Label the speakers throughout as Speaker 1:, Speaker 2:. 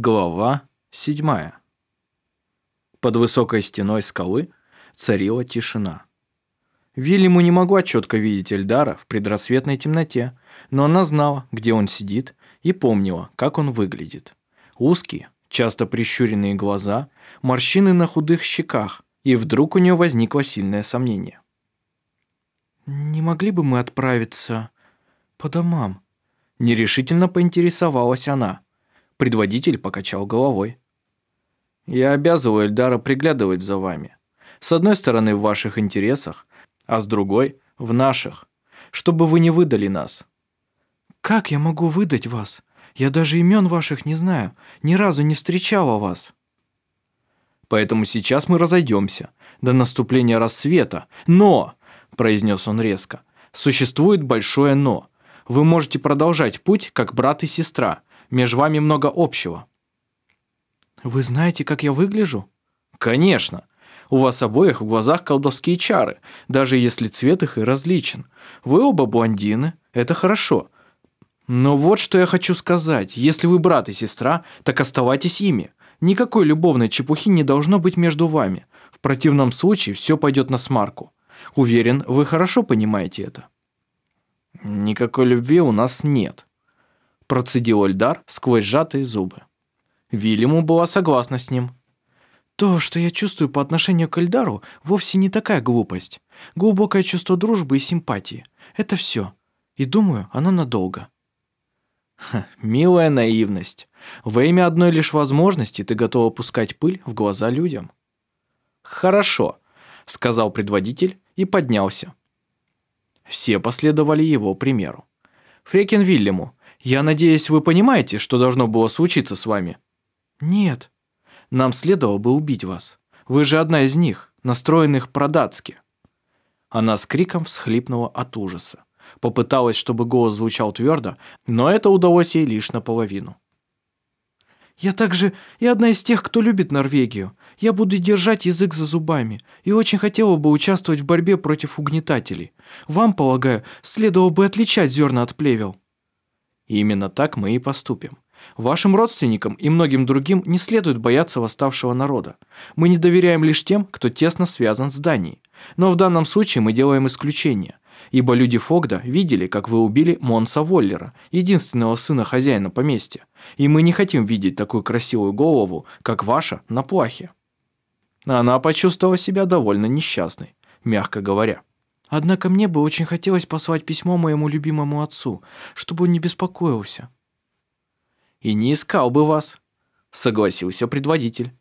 Speaker 1: Глава седьмая. Под высокой стеной скалы царила тишина. Вильяму не могла четко видеть Эльдара в предрассветной темноте, но она знала, где он сидит, и помнила, как он выглядит. Узкие, часто прищуренные глаза, морщины на худых щеках, и вдруг у нее возникло сильное сомнение. «Не могли бы мы отправиться по домам?» Нерешительно поинтересовалась она. Предводитель покачал головой. «Я обязываю Эльдара приглядывать за вами. С одной стороны, в ваших интересах, а с другой – в наших, чтобы вы не выдали нас».
Speaker 2: «Как я могу выдать вас? Я даже имен ваших не знаю, ни разу не встречала вас».
Speaker 1: «Поэтому сейчас мы разойдемся до наступления рассвета. Но!» – произнес он резко. «Существует большое «но». Вы можете продолжать путь, как брат и сестра. Между вами много общего».
Speaker 2: «Вы знаете, как я выгляжу?»
Speaker 1: «Конечно. У вас обоих в глазах колдовские чары, даже если цвет их и различен. Вы оба блондины, это хорошо. Но вот что я хочу сказать. Если вы брат и сестра, так оставайтесь ими. Никакой любовной чепухи не должно быть между вами. В противном случае все пойдет на смарку. Уверен, вы хорошо понимаете это». «Никакой любви у нас нет», – процедил Эльдар сквозь сжатые зубы. Вильяму была согласна с ним.
Speaker 2: «То, что я чувствую по отношению к Эльдару, вовсе не такая глупость. Глубокое чувство дружбы и симпатии. Это все. И думаю, оно надолго».
Speaker 1: Ха, «Милая наивность. Во имя одной лишь возможности ты готова пускать пыль в глаза людям». «Хорошо», – сказал предводитель и поднялся. Все последовали его примеру. «Фрекин Вильяму, я надеюсь, вы понимаете, что должно было случиться с вами?»
Speaker 2: «Нет».
Speaker 1: «Нам следовало бы убить вас. Вы же одна из них, настроенных продатски». Она с криком всхлипнула от ужаса. Попыталась, чтобы голос звучал твердо, но это удалось ей лишь наполовину.
Speaker 2: «Я также и одна из тех, кто любит Норвегию. Я буду держать язык за зубами и очень хотела бы участвовать в борьбе против угнетателей. Вам, полагаю, следовало бы отличать зерна от плевел».
Speaker 1: «Именно так мы и поступим. Вашим родственникам и многим другим не следует бояться восставшего народа. Мы не доверяем лишь тем, кто тесно связан с Данией. Но в данном случае мы делаем исключение, ибо люди Фогда видели, как вы убили Монса Воллера, единственного сына хозяина поместья, и мы не хотим видеть такую красивую голову, как ваша, на плахе». Она почувствовала себя довольно несчастной, мягко говоря.
Speaker 2: «Однако мне бы очень хотелось послать письмо моему любимому отцу, чтобы он не беспокоился».
Speaker 1: «И не искал бы вас», — согласился предводитель.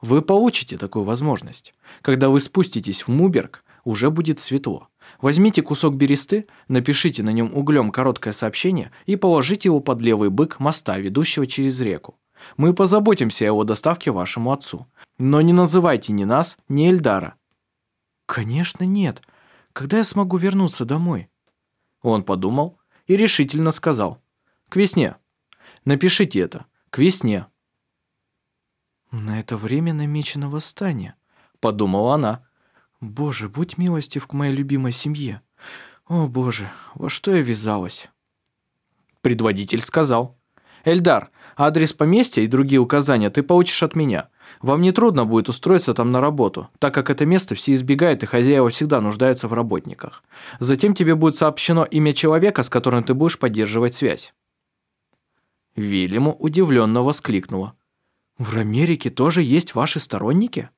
Speaker 1: «Вы получите такую возможность. Когда вы спуститесь в Муберг, уже будет светло. Возьмите кусок бересты, напишите на нем углем короткое сообщение и положите его под левый бык моста, ведущего через реку. Мы позаботимся о его доставке вашему отцу. Но не называйте ни нас, ни Эльдара».
Speaker 2: «Конечно нет. Когда я смогу вернуться домой?»
Speaker 1: Он подумал и решительно сказал. «К весне. Напишите это. К весне».
Speaker 2: «На это время намечено восстание», —
Speaker 1: подумала она.
Speaker 2: «Боже, будь милостив к моей любимой семье. О, боже, во что я ввязалась?»
Speaker 1: Предводитель сказал. «Эльдар, адрес поместья и другие указания ты получишь от меня. Вам не трудно будет устроиться там на работу, так как это место все избегают и хозяева всегда нуждаются в работниках. Затем тебе будет сообщено имя человека, с которым ты будешь поддерживать связь». Вильяму удивленно воскликнула. «В Америке тоже есть ваши сторонники?»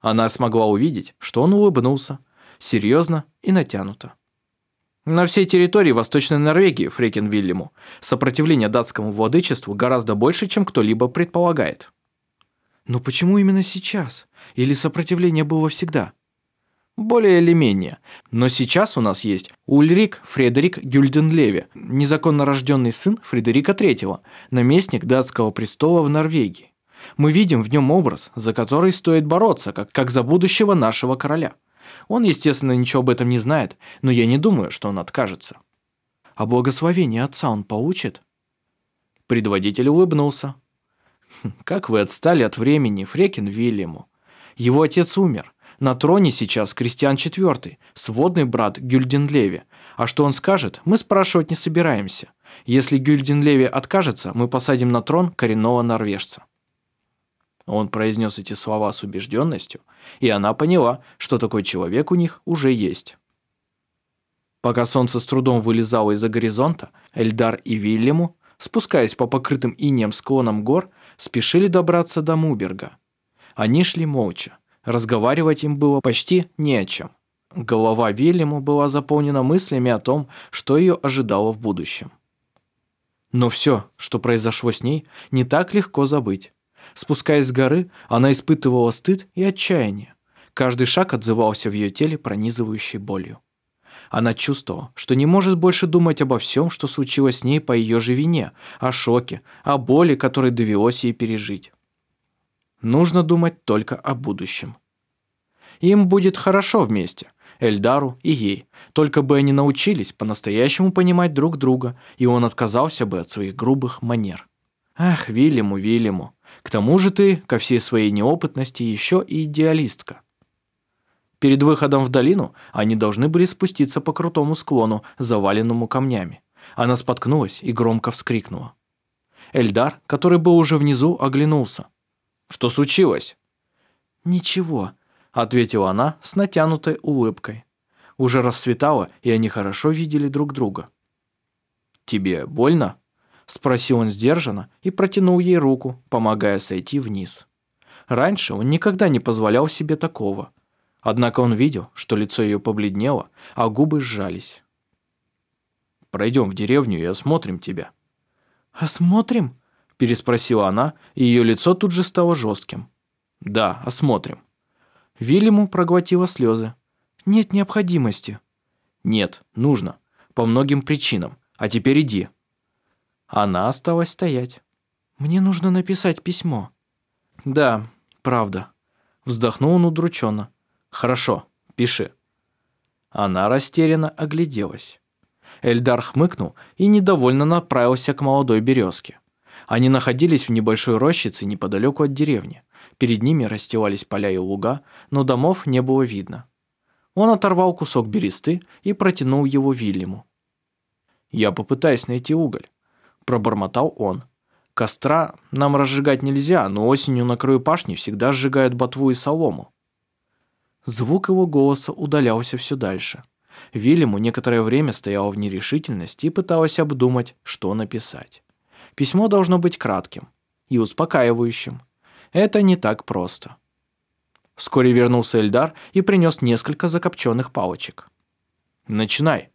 Speaker 1: Она смогла увидеть, что он улыбнулся, серьезно и натянуто. На всей территории Восточной Норвегии, Фрекин Вильяму, сопротивление датскому владычеству гораздо больше, чем кто-либо предполагает.
Speaker 2: Но почему именно сейчас? Или сопротивление было всегда?
Speaker 1: Более или менее. Но сейчас у нас есть Ульрик Фредерик Гюльденлеве, незаконно рожденный сын Фредерика III, наместник датского престола в Норвегии. Мы видим в нем образ, за который стоит бороться, как, как за будущего нашего короля. Он, естественно, ничего об этом не знает, но я не думаю, что он откажется.
Speaker 2: А благословение отца он получит?
Speaker 1: Предводитель улыбнулся. Как вы отстали от времени, Фрекин Вильяму. Его отец умер. На троне сейчас Кристиан IV, сводный брат Гюльденлеви. А что он скажет, мы спрашивать не собираемся. Если Гюльденлеви откажется, мы посадим на трон коренного норвежца». Он произнес эти слова с убежденностью, и она поняла, что такой человек у них уже есть. Пока солнце с трудом вылезало из-за горизонта, Эльдар и Вильяму, спускаясь по покрытым инеем склонам гор, спешили добраться до Муберга. Они шли молча. Разговаривать им было почти не о чем. Голова Вильяму была заполнена мыслями о том, что ее ожидало в будущем. Но все, что произошло с ней, не так легко забыть. Спускаясь с горы, она испытывала стыд и отчаяние. Каждый шаг отзывался в ее теле пронизывающей болью. Она чувствовала, что не может больше думать обо всем, что случилось с ней по ее же вине, о шоке, о боли, которой довелось ей пережить. Нужно думать только о будущем. Им будет хорошо вместе, Эльдару и ей, только бы они научились по-настоящему понимать друг друга, и он отказался бы от своих грубых манер. Ах, Вильяму, Вильяму, к тому же ты, ко всей своей неопытности, еще и идеалистка. Перед выходом в долину они должны были спуститься по крутому склону, заваленному камнями. Она споткнулась и громко вскрикнула. Эльдар, который был уже внизу, оглянулся. «Что случилось?» «Ничего», — ответила она с натянутой улыбкой. Уже расцветало, и они хорошо видели друг друга. «Тебе больно?» — спросил он сдержанно и протянул ей руку, помогая сойти вниз. Раньше он никогда не позволял себе такого, Однако он видел, что лицо ее побледнело, а губы сжались. «Пройдем в деревню и осмотрим тебя».
Speaker 2: «Осмотрим?» – переспросила она, и ее лицо тут же стало жестким.
Speaker 1: «Да, осмотрим».
Speaker 2: Вильяму проглотила слезы. «Нет необходимости».
Speaker 1: «Нет, нужно. По многим причинам. А теперь иди». Она осталась стоять.
Speaker 2: «Мне нужно написать письмо».
Speaker 1: «Да, правда». Вздохнул он удрученно. «Хорошо, пиши». Она растерянно огляделась. Эльдар хмыкнул и недовольно направился к молодой березке. Они находились в небольшой рощице неподалеку от деревни. Перед ними расстилались поля и луга, но домов не было видно. Он оторвал кусок бересты и протянул его Вильяму. «Я попытаюсь найти уголь», – пробормотал он. «Костра нам разжигать нельзя, но осенью на краю пашни всегда сжигают ботву и солому. Звук его голоса удалялся все дальше. Вильяму некоторое время стояла в нерешительности и пыталась обдумать, что написать. Письмо должно быть кратким и успокаивающим. Это не так просто. Вскоре вернулся Эльдар и принес несколько закопченных палочек. «Начинай».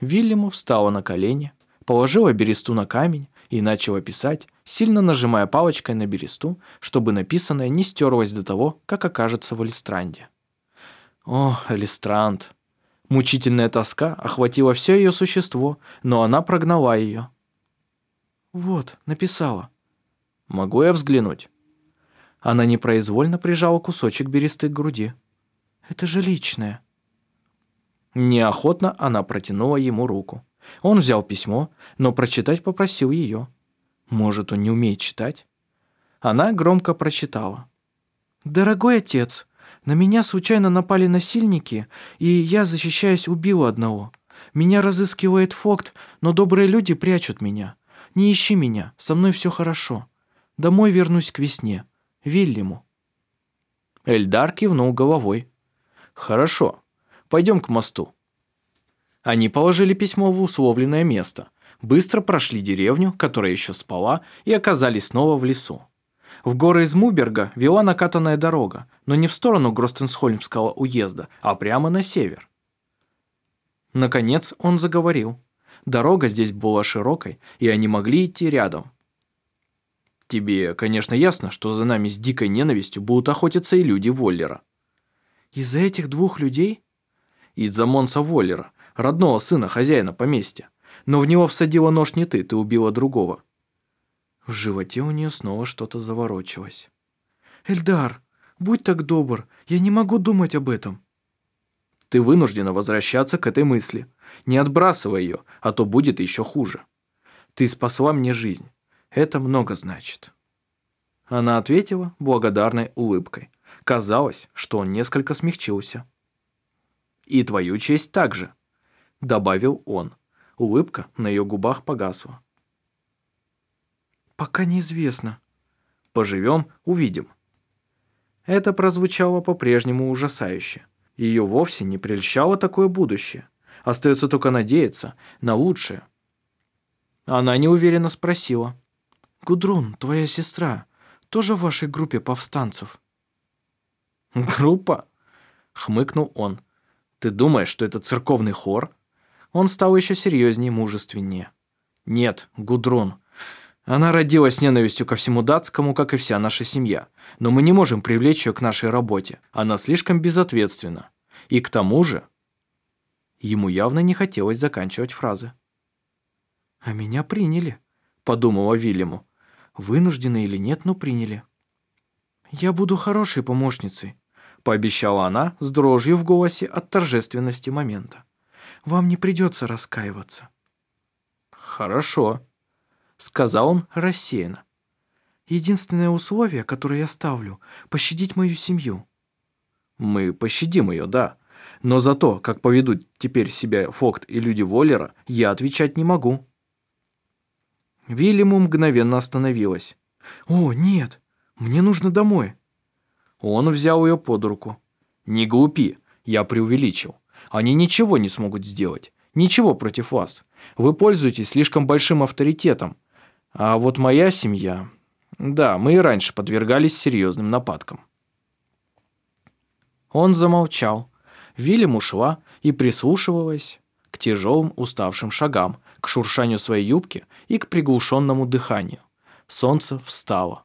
Speaker 1: Вильяму встала на колени, положила бересту на камень и начала писать, сильно нажимая палочкой на бересту, чтобы написанное не стерлось до того, как окажется в Алистранде. О, Алистранд! Мучительная тоска охватила все ее существо, но она прогнала ее.
Speaker 2: «Вот, написала».
Speaker 1: «Могу я взглянуть?» Она непроизвольно прижала кусочек бересты к груди.
Speaker 2: «Это же личное».
Speaker 1: Неохотно она протянула ему руку. Он взял письмо, но прочитать попросил ее. Может, он не умеет читать? Она громко прочитала.
Speaker 2: «Дорогой отец, на меня случайно напали насильники, и я, защищаясь, убила одного. Меня разыскивает Фокт, но добрые люди прячут меня. Не ищи меня, со мной все хорошо. Домой вернусь к весне. Вильяму».
Speaker 1: Эльдар кивнул головой. «Хорошо, пойдем к мосту». Они положили письмо в условленное место, быстро прошли деревню, которая еще спала, и оказались снова в лесу. В горы из Муберга вела накатанная дорога, но не в сторону Гростенсхольмского уезда, а прямо на север. Наконец он заговорил. Дорога здесь была широкой, и они могли идти рядом. Тебе, конечно, ясно, что за нами с дикой ненавистью будут охотиться и люди Воллера.
Speaker 2: Из-за этих двух людей?
Speaker 1: Из-за Монса Воллера, родного сына хозяина поместья. Но в него всадила нож не ты, ты убила другого».
Speaker 2: В животе у нее снова что-то заворочилось. «Эльдар, будь так добр, я не могу думать об этом».
Speaker 1: «Ты вынуждена возвращаться к этой мысли. Не отбрасывай ее, а то будет еще хуже. Ты спасла мне жизнь. Это много значит». Она ответила благодарной улыбкой. Казалось, что он несколько смягчился. «И твою честь также», — добавил он. Улыбка на ее губах погасла.
Speaker 2: «Пока неизвестно».
Speaker 1: «Поживем, увидим». Это прозвучало по-прежнему ужасающе. Ее вовсе не прельщало такое будущее. Остается только надеяться на лучшее. Она неуверенно спросила.
Speaker 2: «Гудрун, твоя сестра, тоже в вашей группе повстанцев?»
Speaker 1: «Группа?» — хмыкнул он. «Ты думаешь, что это церковный хор?» Он стал еще серьезнее и мужественнее. «Нет, Гудрун. Она родилась с ненавистью ко всему датскому, как и вся наша семья. Но мы не можем привлечь ее к нашей работе. Она слишком безответственна. И к тому же...» Ему явно не хотелось заканчивать фразы.
Speaker 2: «А меня приняли», — подумала Вильяму. «Вынуждены или нет, но приняли». «Я буду хорошей помощницей», — пообещала она с дрожью в голосе от торжественности момента. «Вам не придется раскаиваться».
Speaker 1: «Хорошо», — сказал он рассеянно.
Speaker 2: «Единственное условие, которое я ставлю, — пощадить мою семью».
Speaker 1: «Мы пощадим ее, да. Но за то, как поведут теперь себя Фокт и люди Воллера, я отвечать не могу». Вильяму мгновенно остановилась.
Speaker 2: «О, нет, мне нужно домой».
Speaker 1: Он взял ее под руку. «Не глупи, я преувеличил. Они ничего не смогут сделать. Ничего против вас. Вы пользуетесь слишком большим авторитетом. А вот моя семья... Да, мы и раньше подвергались серьезным нападкам». Он замолчал. Вильям ушла и прислушивалась к тяжелым уставшим шагам, к шуршанию своей юбки и к приглушенному дыханию. Солнце встало.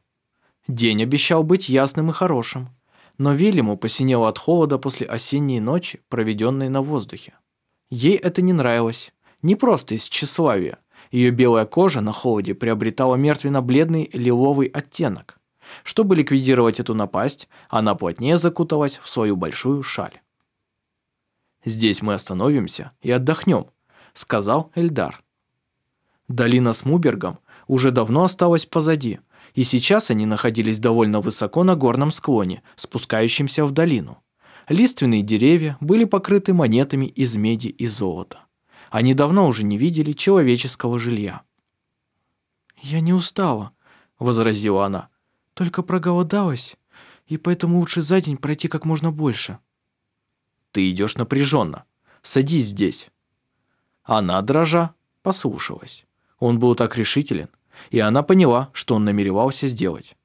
Speaker 1: День обещал быть ясным и хорошим, но Вильяму посинело от холода после осенней ночи, проведенной на воздухе. Ей это не нравилось, не просто из тщеславия. Ее белая кожа на холоде приобретала мертвенно-бледный лиловый оттенок. Чтобы ликвидировать эту напасть, она плотнее закуталась в свою большую шаль. «Здесь мы остановимся и отдохнем», — сказал Эльдар. Долина с Мубергом уже давно осталась позади, и сейчас они находились довольно высоко на горном склоне, спускающемся в долину. Лиственные деревья были покрыты монетами из меди и золота. Они давно уже не видели человеческого жилья.
Speaker 2: «Я не устала», — возразила она, — «только проголодалась, и поэтому лучше за день пройти как можно больше».
Speaker 1: «Ты идешь напряженно. Садись здесь». Она, дрожа, послушалась. Он был так решителен, и она поняла, что он намеревался сделать.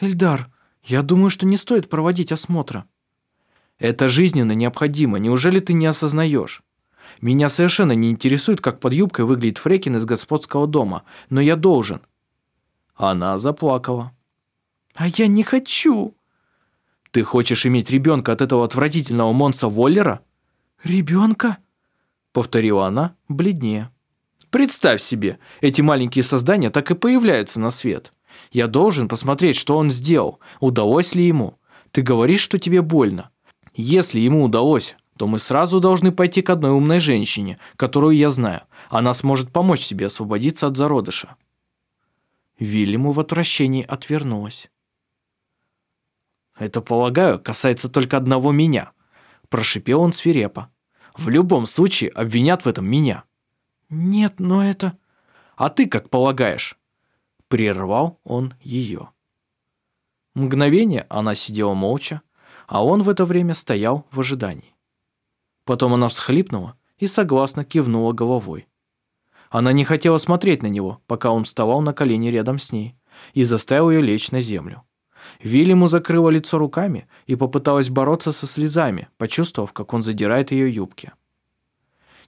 Speaker 2: «Эльдар, я думаю, что не стоит проводить осмотра».
Speaker 1: «Это жизненно необходимо, неужели ты не осознаешь? Меня совершенно не интересует, как под юбкой выглядит Фрекин из господского дома, но я должен». Она заплакала.
Speaker 2: «А я не хочу!»
Speaker 1: «Ты хочешь иметь ребенка от этого отвратительного Монса Воллера?»
Speaker 2: «Ребенка?»
Speaker 1: Повторила она, бледнее. Представь себе, эти маленькие создания так и появляются на свет. Я должен посмотреть, что он сделал, удалось ли ему. Ты говоришь, что тебе больно. Если ему удалось, то мы сразу должны пойти к одной умной женщине, которую я знаю. Она сможет помочь тебе освободиться от зародыша». Вильяму в отвращении отвернулась. «Это, полагаю, касается только одного меня», – прошипел он свирепо. «В любом случае обвинят в этом меня».
Speaker 2: «Нет, но это...»
Speaker 1: «А ты как полагаешь?» Прервал он ее. Мгновение она сидела молча, а он в это время стоял в ожидании. Потом она всхлипнула и согласно кивнула головой. Она не хотела смотреть на него, пока он вставал на колени рядом с ней, и заставил ее лечь на землю. Вильяму закрыла лицо руками и попыталась бороться со слезами, почувствовав, как он задирает ее юбки.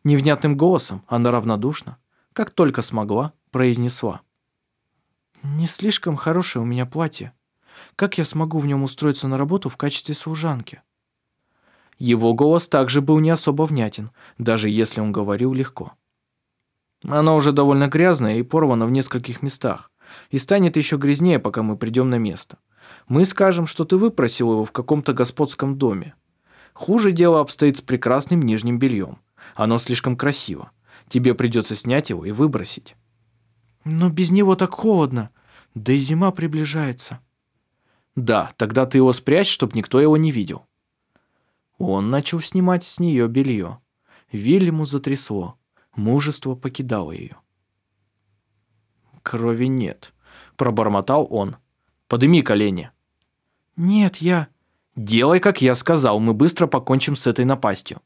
Speaker 1: Невнятным голосом она равнодушно, как только смогла, произнесла.
Speaker 2: «Не слишком хорошее у меня платье. Как я смогу в нем устроиться на работу в качестве служанки?»
Speaker 1: Его голос также был не особо внятен, даже если он говорил легко. Она уже довольно грязная и порвана в нескольких местах, и станет еще грязнее, пока мы придем на место. Мы скажем, что ты выпросил его в каком-то господском доме. Хуже дело обстоит с прекрасным нижним бельем. Оно слишком красиво. Тебе придется снять его и выбросить».
Speaker 2: «Но без него так холодно. Да и зима приближается».
Speaker 1: «Да, тогда ты его спрячь, чтобы никто его не видел». Он начал снимать с нее белье. Вильяму затрясло. Мужество покидало ее. «Крови нет», — пробормотал он. «Подыми колени».
Speaker 2: «Нет, я...»
Speaker 1: «Делай, как я сказал, мы быстро покончим с этой напастью».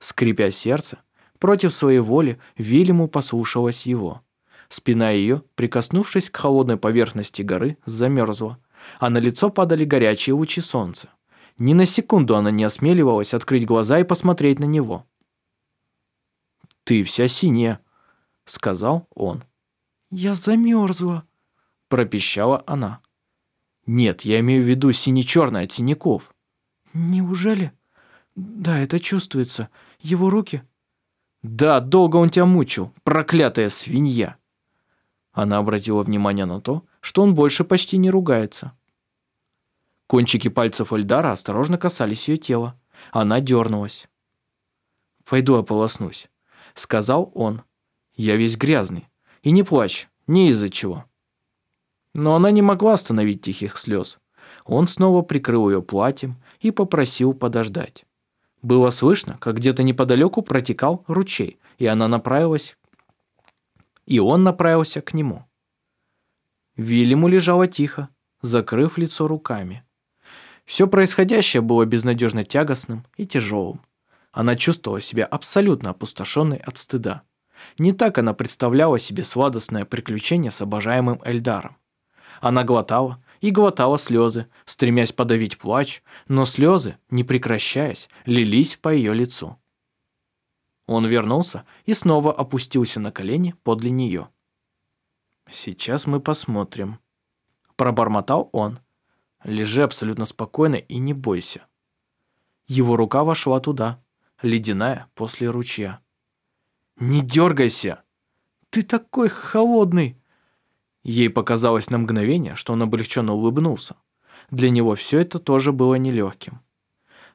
Speaker 1: Скрипя сердце, против своей воли Вильяму послушалась его. Спина ее, прикоснувшись к холодной поверхности горы, замерзла, а на лицо падали горячие лучи солнца. Ни на секунду она не осмеливалась открыть глаза и посмотреть на него. «Ты вся синяя», — сказал он.
Speaker 2: «Я замерзла», —
Speaker 1: пропищала она. «Нет, я имею в виду сине-черный от синяков».
Speaker 2: «Неужели?» «Да, это чувствуется. Его руки...»
Speaker 1: «Да, долго он тебя мучил, проклятая свинья!» Она обратила внимание на то, что он больше почти не ругается. Кончики пальцев Эльдара осторожно касались ее тела. Она дернулась. «Пойду ополоснусь», — сказал он. «Я весь грязный. И не плачь, не из-за чего». Но она не могла остановить тихих слез. Он снова прикрыл ее платьем и попросил подождать. Было слышно, как где-то неподалеку протекал ручей, и она направилась, и он направился к нему. Вильяму лежала тихо, закрыв лицо руками. Все происходящее было безнадежно тягостным и тяжелым. Она чувствовала себя абсолютно опустошенной от стыда. Не так она представляла себе сладостное приключение с обожаемым Эльдаром. Она глотала и глотала слезы, стремясь подавить плач, но слезы, не прекращаясь, лились по ее лицу. Он вернулся и снова опустился на колени подле нее. «Сейчас мы посмотрим», – пробормотал он, Лежи абсолютно спокойно и не бойся. Его рука вошла туда, ледяная после ручья. «Не дергайся! Ты такой холодный!» Ей показалось на мгновение, что он облегченно улыбнулся. Для него все это тоже было нелегким.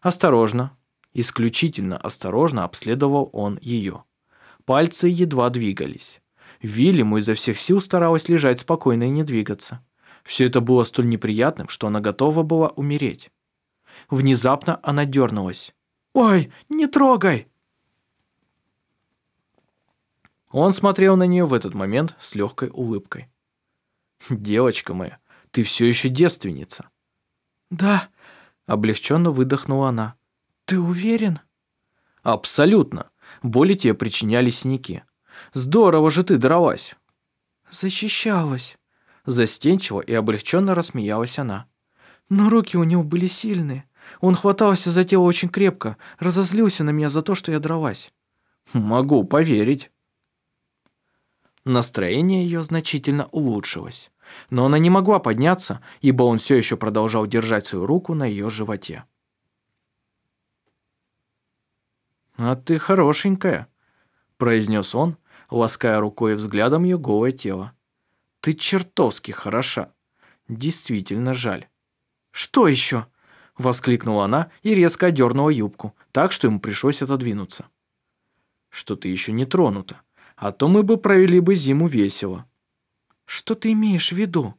Speaker 1: Осторожно, исключительно осторожно обследовал он ее. Пальцы едва двигались. Вильяму изо всех сил старалась лежать спокойно и не двигаться. Все это было столь неприятным, что она готова была умереть. Внезапно она дернулась. «Ой, не трогай!» Он смотрел на нее в этот момент с легкой улыбкой. «Девочка моя, ты все еще девственница».
Speaker 2: «Да», —
Speaker 1: облегченно выдохнула она.
Speaker 2: «Ты уверен?»
Speaker 1: «Абсолютно. Боли тебе причиняли синяки. Здорово же ты дралась».
Speaker 2: «Защищалась».
Speaker 1: Застенчиво и облегченно рассмеялась она.
Speaker 2: Но руки у него были сильные. Он хватался за тело очень крепко, разозлился на меня за то, что я дралась.
Speaker 1: Могу поверить. Настроение ее значительно улучшилось. Но она не могла подняться, ибо он все еще продолжал держать свою руку на ее животе. «А ты хорошенькая», – произнес он, лаская рукой и взглядом ее голое тело. Ты чертовски хороша. Действительно жаль. Что еще? Воскликнула она и резко одернула юбку, так что ему пришлось отодвинуться. Что ты еще не тронута, а то мы бы провели бы зиму весело.
Speaker 2: Что ты имеешь в виду?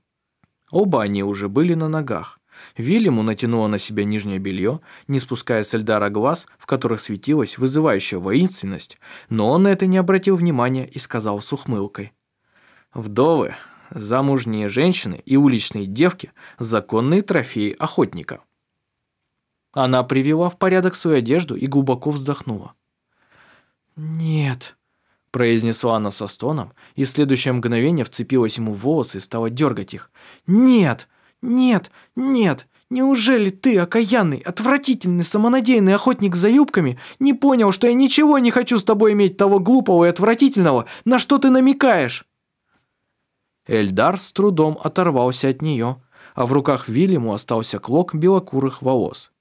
Speaker 1: Оба они уже были на ногах. Вильяму натянула на себя нижнее белье, не спуская с Эльдара глаз, в которых светилась вызывающая воинственность, но он на это не обратил внимания и сказал с ухмылкой. «Вдовы замужние женщины и уличные девки – законные трофеи охотника. Она привела в порядок свою одежду и глубоко вздохнула.
Speaker 2: «Нет», –
Speaker 1: произнесла она со стоном, и в следующее мгновение вцепилась ему в волосы и стала дергать их. «Нет! Нет! Нет! Неужели ты, окаянный, отвратительный, самонадеянный охотник за юбками, не понял, что я ничего не хочу с тобой иметь того глупого и отвратительного, на что ты намекаешь?» Эльдар с трудом оторвался от нее, а в руках Вильяму остался клок белокурых волос.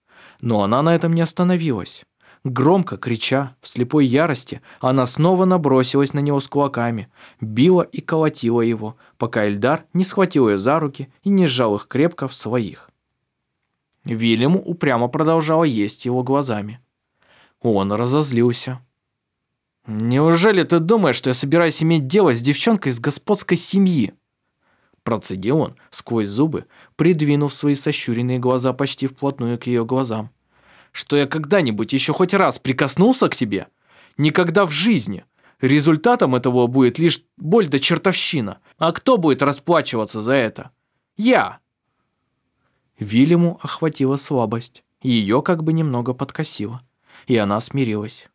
Speaker 1: Но она на этом не остановилась. Громко крича, в слепой ярости, она снова набросилась на него с кулаками, била и колотила его, пока Эльдар не схватил ее за руки и не сжал их крепко в своих. Вильяму упрямо продолжала есть его глазами. Он разозлился. «Неужели ты думаешь, что я собираюсь иметь дело с девчонкой из господской семьи?» Процедил он сквозь зубы, придвинув свои сощуренные глаза почти вплотную к ее глазам. «Что я когда-нибудь еще хоть раз прикоснулся к тебе? Никогда в жизни. Результатом этого будет лишь боль да чертовщина. А кто будет расплачиваться за это? Я. Вильяму охватила слабость. Ее как бы немного подкосило. И она смирилась.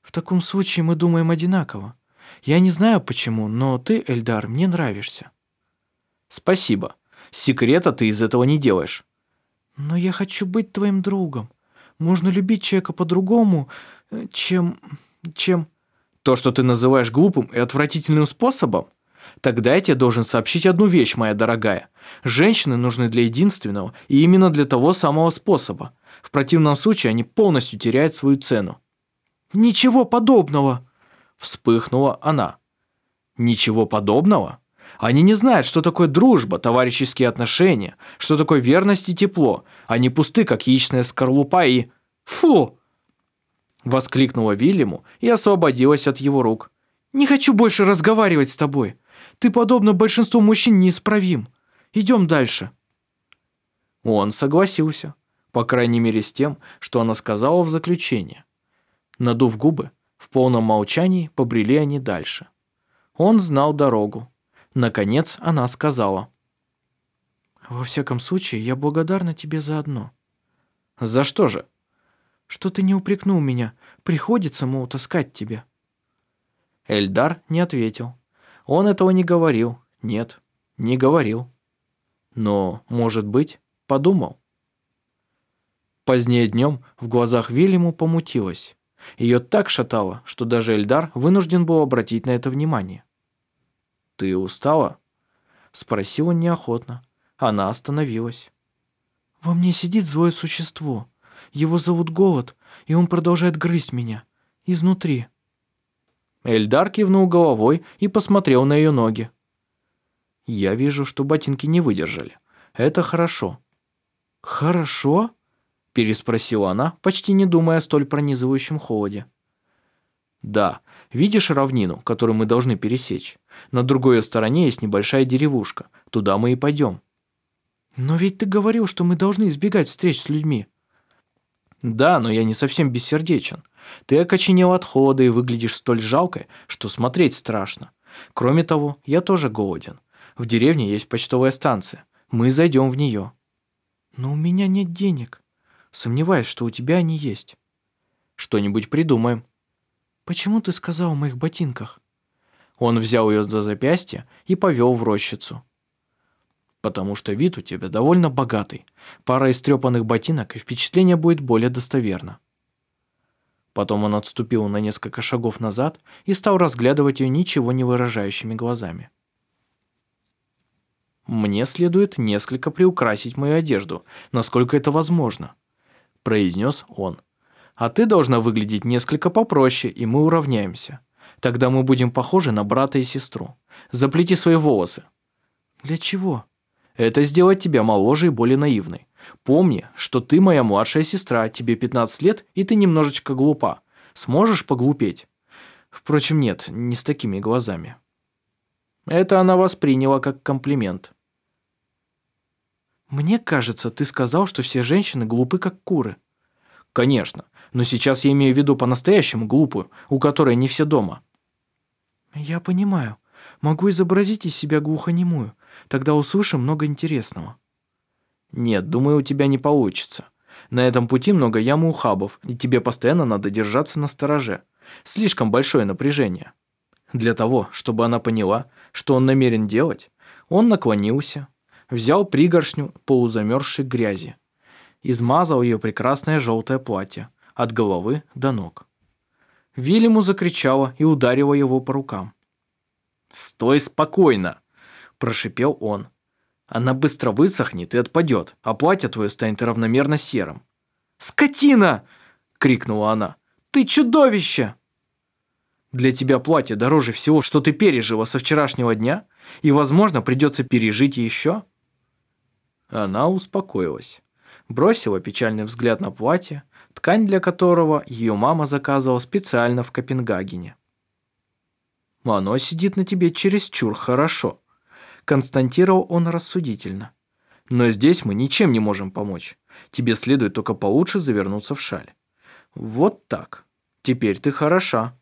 Speaker 2: В таком случае мы думаем одинаково. Я не знаю почему, но ты, Эльдар, мне нравишься.
Speaker 1: Спасибо. Секрета ты из этого не делаешь.
Speaker 2: Но я хочу быть твоим другом. Можно любить человека по-другому, э, чем... чем...
Speaker 1: То, что ты называешь глупым и отвратительным способом? Тогда я тебе должен сообщить одну вещь, моя дорогая. Женщины нужны для единственного и именно для того самого способа. В противном случае они полностью теряют свою цену.
Speaker 2: «Ничего подобного!»
Speaker 1: Вспыхнула она. «Ничего подобного?» Они не знают, что такое дружба, товарищеские отношения, что такое верность и тепло. Они пусты, как яичная скорлупа и... Фу! Воскликнула Вильяму и освободилась от его рук.
Speaker 2: «Не хочу больше разговаривать с тобой. Ты, подобно большинству мужчин, неисправим. Идем дальше».
Speaker 1: Он согласился, по крайней мере с тем, что она сказала в заключение. Надув губы, в полном молчании побрели они дальше. Он знал дорогу. Наконец она сказала.
Speaker 2: «Во всяком случае, я благодарна тебе за одно».
Speaker 1: «За что же?»
Speaker 2: «Что ты не упрекнул меня. Приходится, мол, таскать тебя».
Speaker 1: Эльдар не ответил. Он этого не говорил. Нет, не говорил. Но, может быть, подумал. Позднее днем в глазах Вильяму помутилось. Ее так шатало, что даже Эльдар вынужден был обратить на это внимание. «Ты устала?» Спросил он неохотно. Она остановилась.
Speaker 2: «Во мне сидит злое существо. Его зовут Голод, и он продолжает грызть меня. Изнутри».
Speaker 1: Эльдар кивнул головой и посмотрел на ее ноги. «Я вижу, что ботинки не выдержали. Это хорошо».
Speaker 2: «Хорошо?»
Speaker 1: переспросила она, почти не думая о столь пронизывающем холоде. «Да, видишь равнину, которую мы должны пересечь? На другой стороне есть небольшая деревушка. Туда мы и пойдем».
Speaker 2: «Но ведь ты говорил, что мы должны избегать встреч с людьми».
Speaker 1: «Да, но я не совсем бессердечен. Ты окоченел от холода и выглядишь столь жалко, что смотреть страшно. Кроме того, я тоже голоден. В деревне есть почтовая станция. Мы зайдем в нее».
Speaker 2: «Но у меня нет денег». Сомневаюсь, что у тебя они есть.
Speaker 1: Что-нибудь придумаем.
Speaker 2: Почему ты сказал о моих ботинках?
Speaker 1: Он взял ее за запястье и повел в рощицу. Потому что вид у тебя довольно богатый. Пара истрепанных ботинок, и впечатление будет более достоверно. Потом он отступил на несколько шагов назад и стал разглядывать ее ничего не выражающими глазами. Мне следует несколько приукрасить мою одежду, насколько это возможно произнес он. «А ты должна выглядеть несколько попроще, и мы уравняемся. Тогда мы будем похожи на брата и сестру. Заплети свои волосы».
Speaker 2: «Для чего?»
Speaker 1: «Это сделать тебя моложе и более наивной. Помни, что ты моя младшая сестра, тебе 15 лет, и ты немножечко глупа. Сможешь поглупеть?» Впрочем, нет, не с такими глазами. Это она восприняла как комплимент.
Speaker 2: «Мне кажется, ты сказал, что все женщины глупы, как куры».
Speaker 1: «Конечно, но сейчас я имею в виду по-настоящему глупую, у которой не все дома».
Speaker 2: «Я понимаю. Могу изобразить из себя глухонемую. Тогда услышим много интересного».
Speaker 1: «Нет, думаю, у тебя не получится. На этом пути много ям и ухабов, и тебе постоянно надо держаться на стороже. Слишком большое напряжение». Для того, чтобы она поняла, что он намерен делать, он наклонился, взял пригоршню полузамерзшей грязи, измазал ее прекрасное желтое платье от головы до ног. Вильяму закричала и ударила его по рукам. «Стой спокойно!» – прошипел он. «Она быстро высохнет и отпадет, а платье твое станет равномерно серым».
Speaker 2: «Скотина!» – крикнула она. «Ты чудовище!»
Speaker 1: Для тебя платье дороже всего, что ты пережила со вчерашнего дня, и, возможно, придется пережить еще?» Она успокоилась. Бросила печальный взгляд на платье, ткань для которого ее мама заказывала специально в Копенгагене. «Оно сидит на тебе чересчур хорошо», – константировал он рассудительно. «Но здесь мы ничем не можем помочь. Тебе следует только получше завернуться в шаль. Вот так. Теперь ты хороша».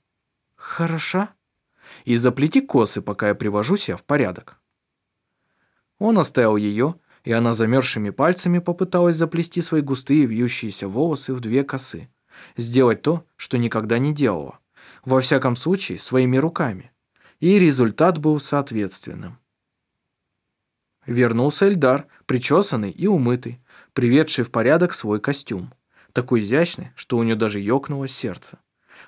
Speaker 2: «Хороша?»
Speaker 1: «И заплети косы, пока я привожу себя в порядок». Он оставил ее, и она замерзшими пальцами попыталась заплести свои густые вьющиеся волосы в две косы. Сделать то, что никогда не делала. Во всяком случае, своими руками. И результат был соответственным. Вернулся Эльдар, причесанный и умытый, приведший в порядок свой костюм. Такой изящный, что у нее даже ёкнуло сердце.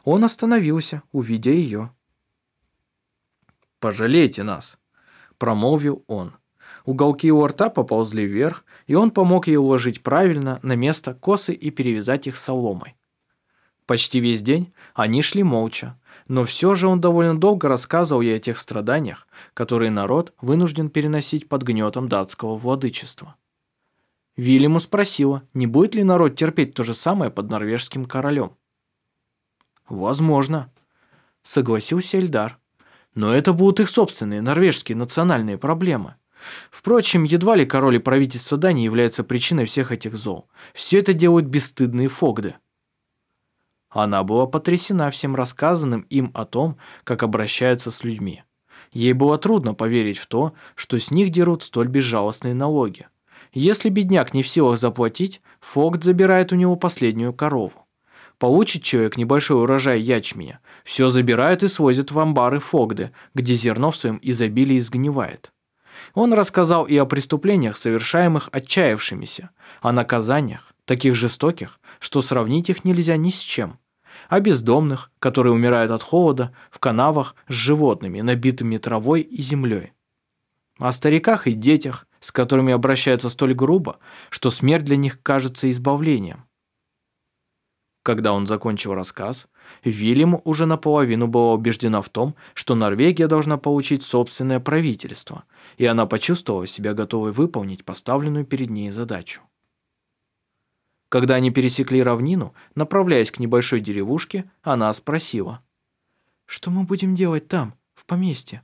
Speaker 1: Он остановился, увидя ее. «Пожалейте нас», — промолвил он. Уголки его рта поползли вверх, и он помог ей уложить правильно на место косы и перевязать их соломой. Почти весь день они шли молча, но все же он довольно долго рассказывал ей о тех страданиях, которые народ вынужден переносить под гнетом датского владычества. Вильяму спросила, не будет ли народ терпеть то же самое под норвежским королем. «Возможно», — согласился Эльдар. «Но это будут их собственные норвежские национальные проблемы. Впрочем, едва ли король и правительство Дании являются причиной всех этих зол. Все это делают бесстыдные фогды». Она была потрясена всем рассказанным им о том, как обращаются с людьми. Ей было трудно поверить в то, что с них дерут столь безжалостные налоги. Если бедняк не в силах заплатить, Фогд забирает у него последнюю корову. Получит человек небольшой урожай ячменя, все забирают и свозят в амбары Фогды, где зерно в своем изобилии сгнивает. Он рассказал и о преступлениях, совершаемых отчаявшимися, о наказаниях, таких жестоких, что сравнить их нельзя ни с чем, о бездомных, которые умирают от холода в канавах с животными, набитыми травой и землей, о стариках и детях, с которыми обращаются столь грубо, что смерть для них кажется избавлением. Когда он закончил рассказ, Вильям уже наполовину была убеждена в том, что Норвегия должна получить собственное правительство, и она почувствовала себя готовой выполнить поставленную перед ней задачу. Когда они пересекли равнину, направляясь к небольшой деревушке, она спросила. «Что мы будем делать там, в поместье?»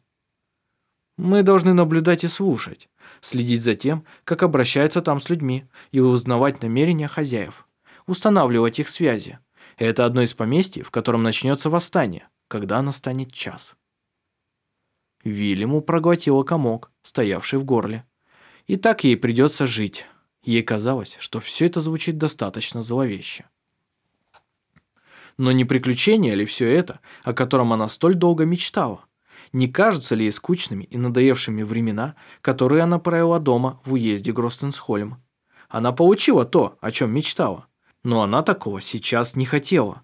Speaker 1: «Мы должны наблюдать и слушать следить за тем, как обращаются там с людьми, и узнавать намерения хозяев, устанавливать их связи. Это одно из поместий, в котором начнется восстание, когда настанет час. Вильяму проглотила комок, стоявший в горле. И так ей придется жить. Ей казалось, что все это звучит достаточно зловеще. Но не приключение ли все это, о котором она столь долго мечтала? Не кажутся ли ей скучными и надоевшими времена, которые она провела дома в уезде Гростенсхольм? Она получила то, о чем мечтала, но она такого сейчас не хотела.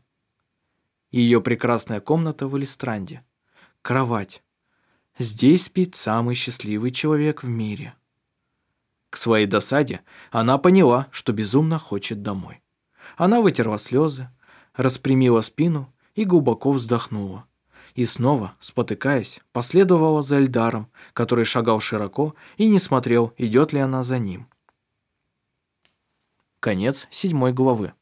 Speaker 1: Ее прекрасная комната в Элистранде. Кровать. Здесь спит самый счастливый человек в мире. К своей досаде она поняла, что безумно хочет домой. Она вытерла слезы, распрямила спину и глубоко вздохнула и снова, спотыкаясь, последовала за Эльдаром, который шагал широко и не смотрел, идет ли она за ним. Конец седьмой главы.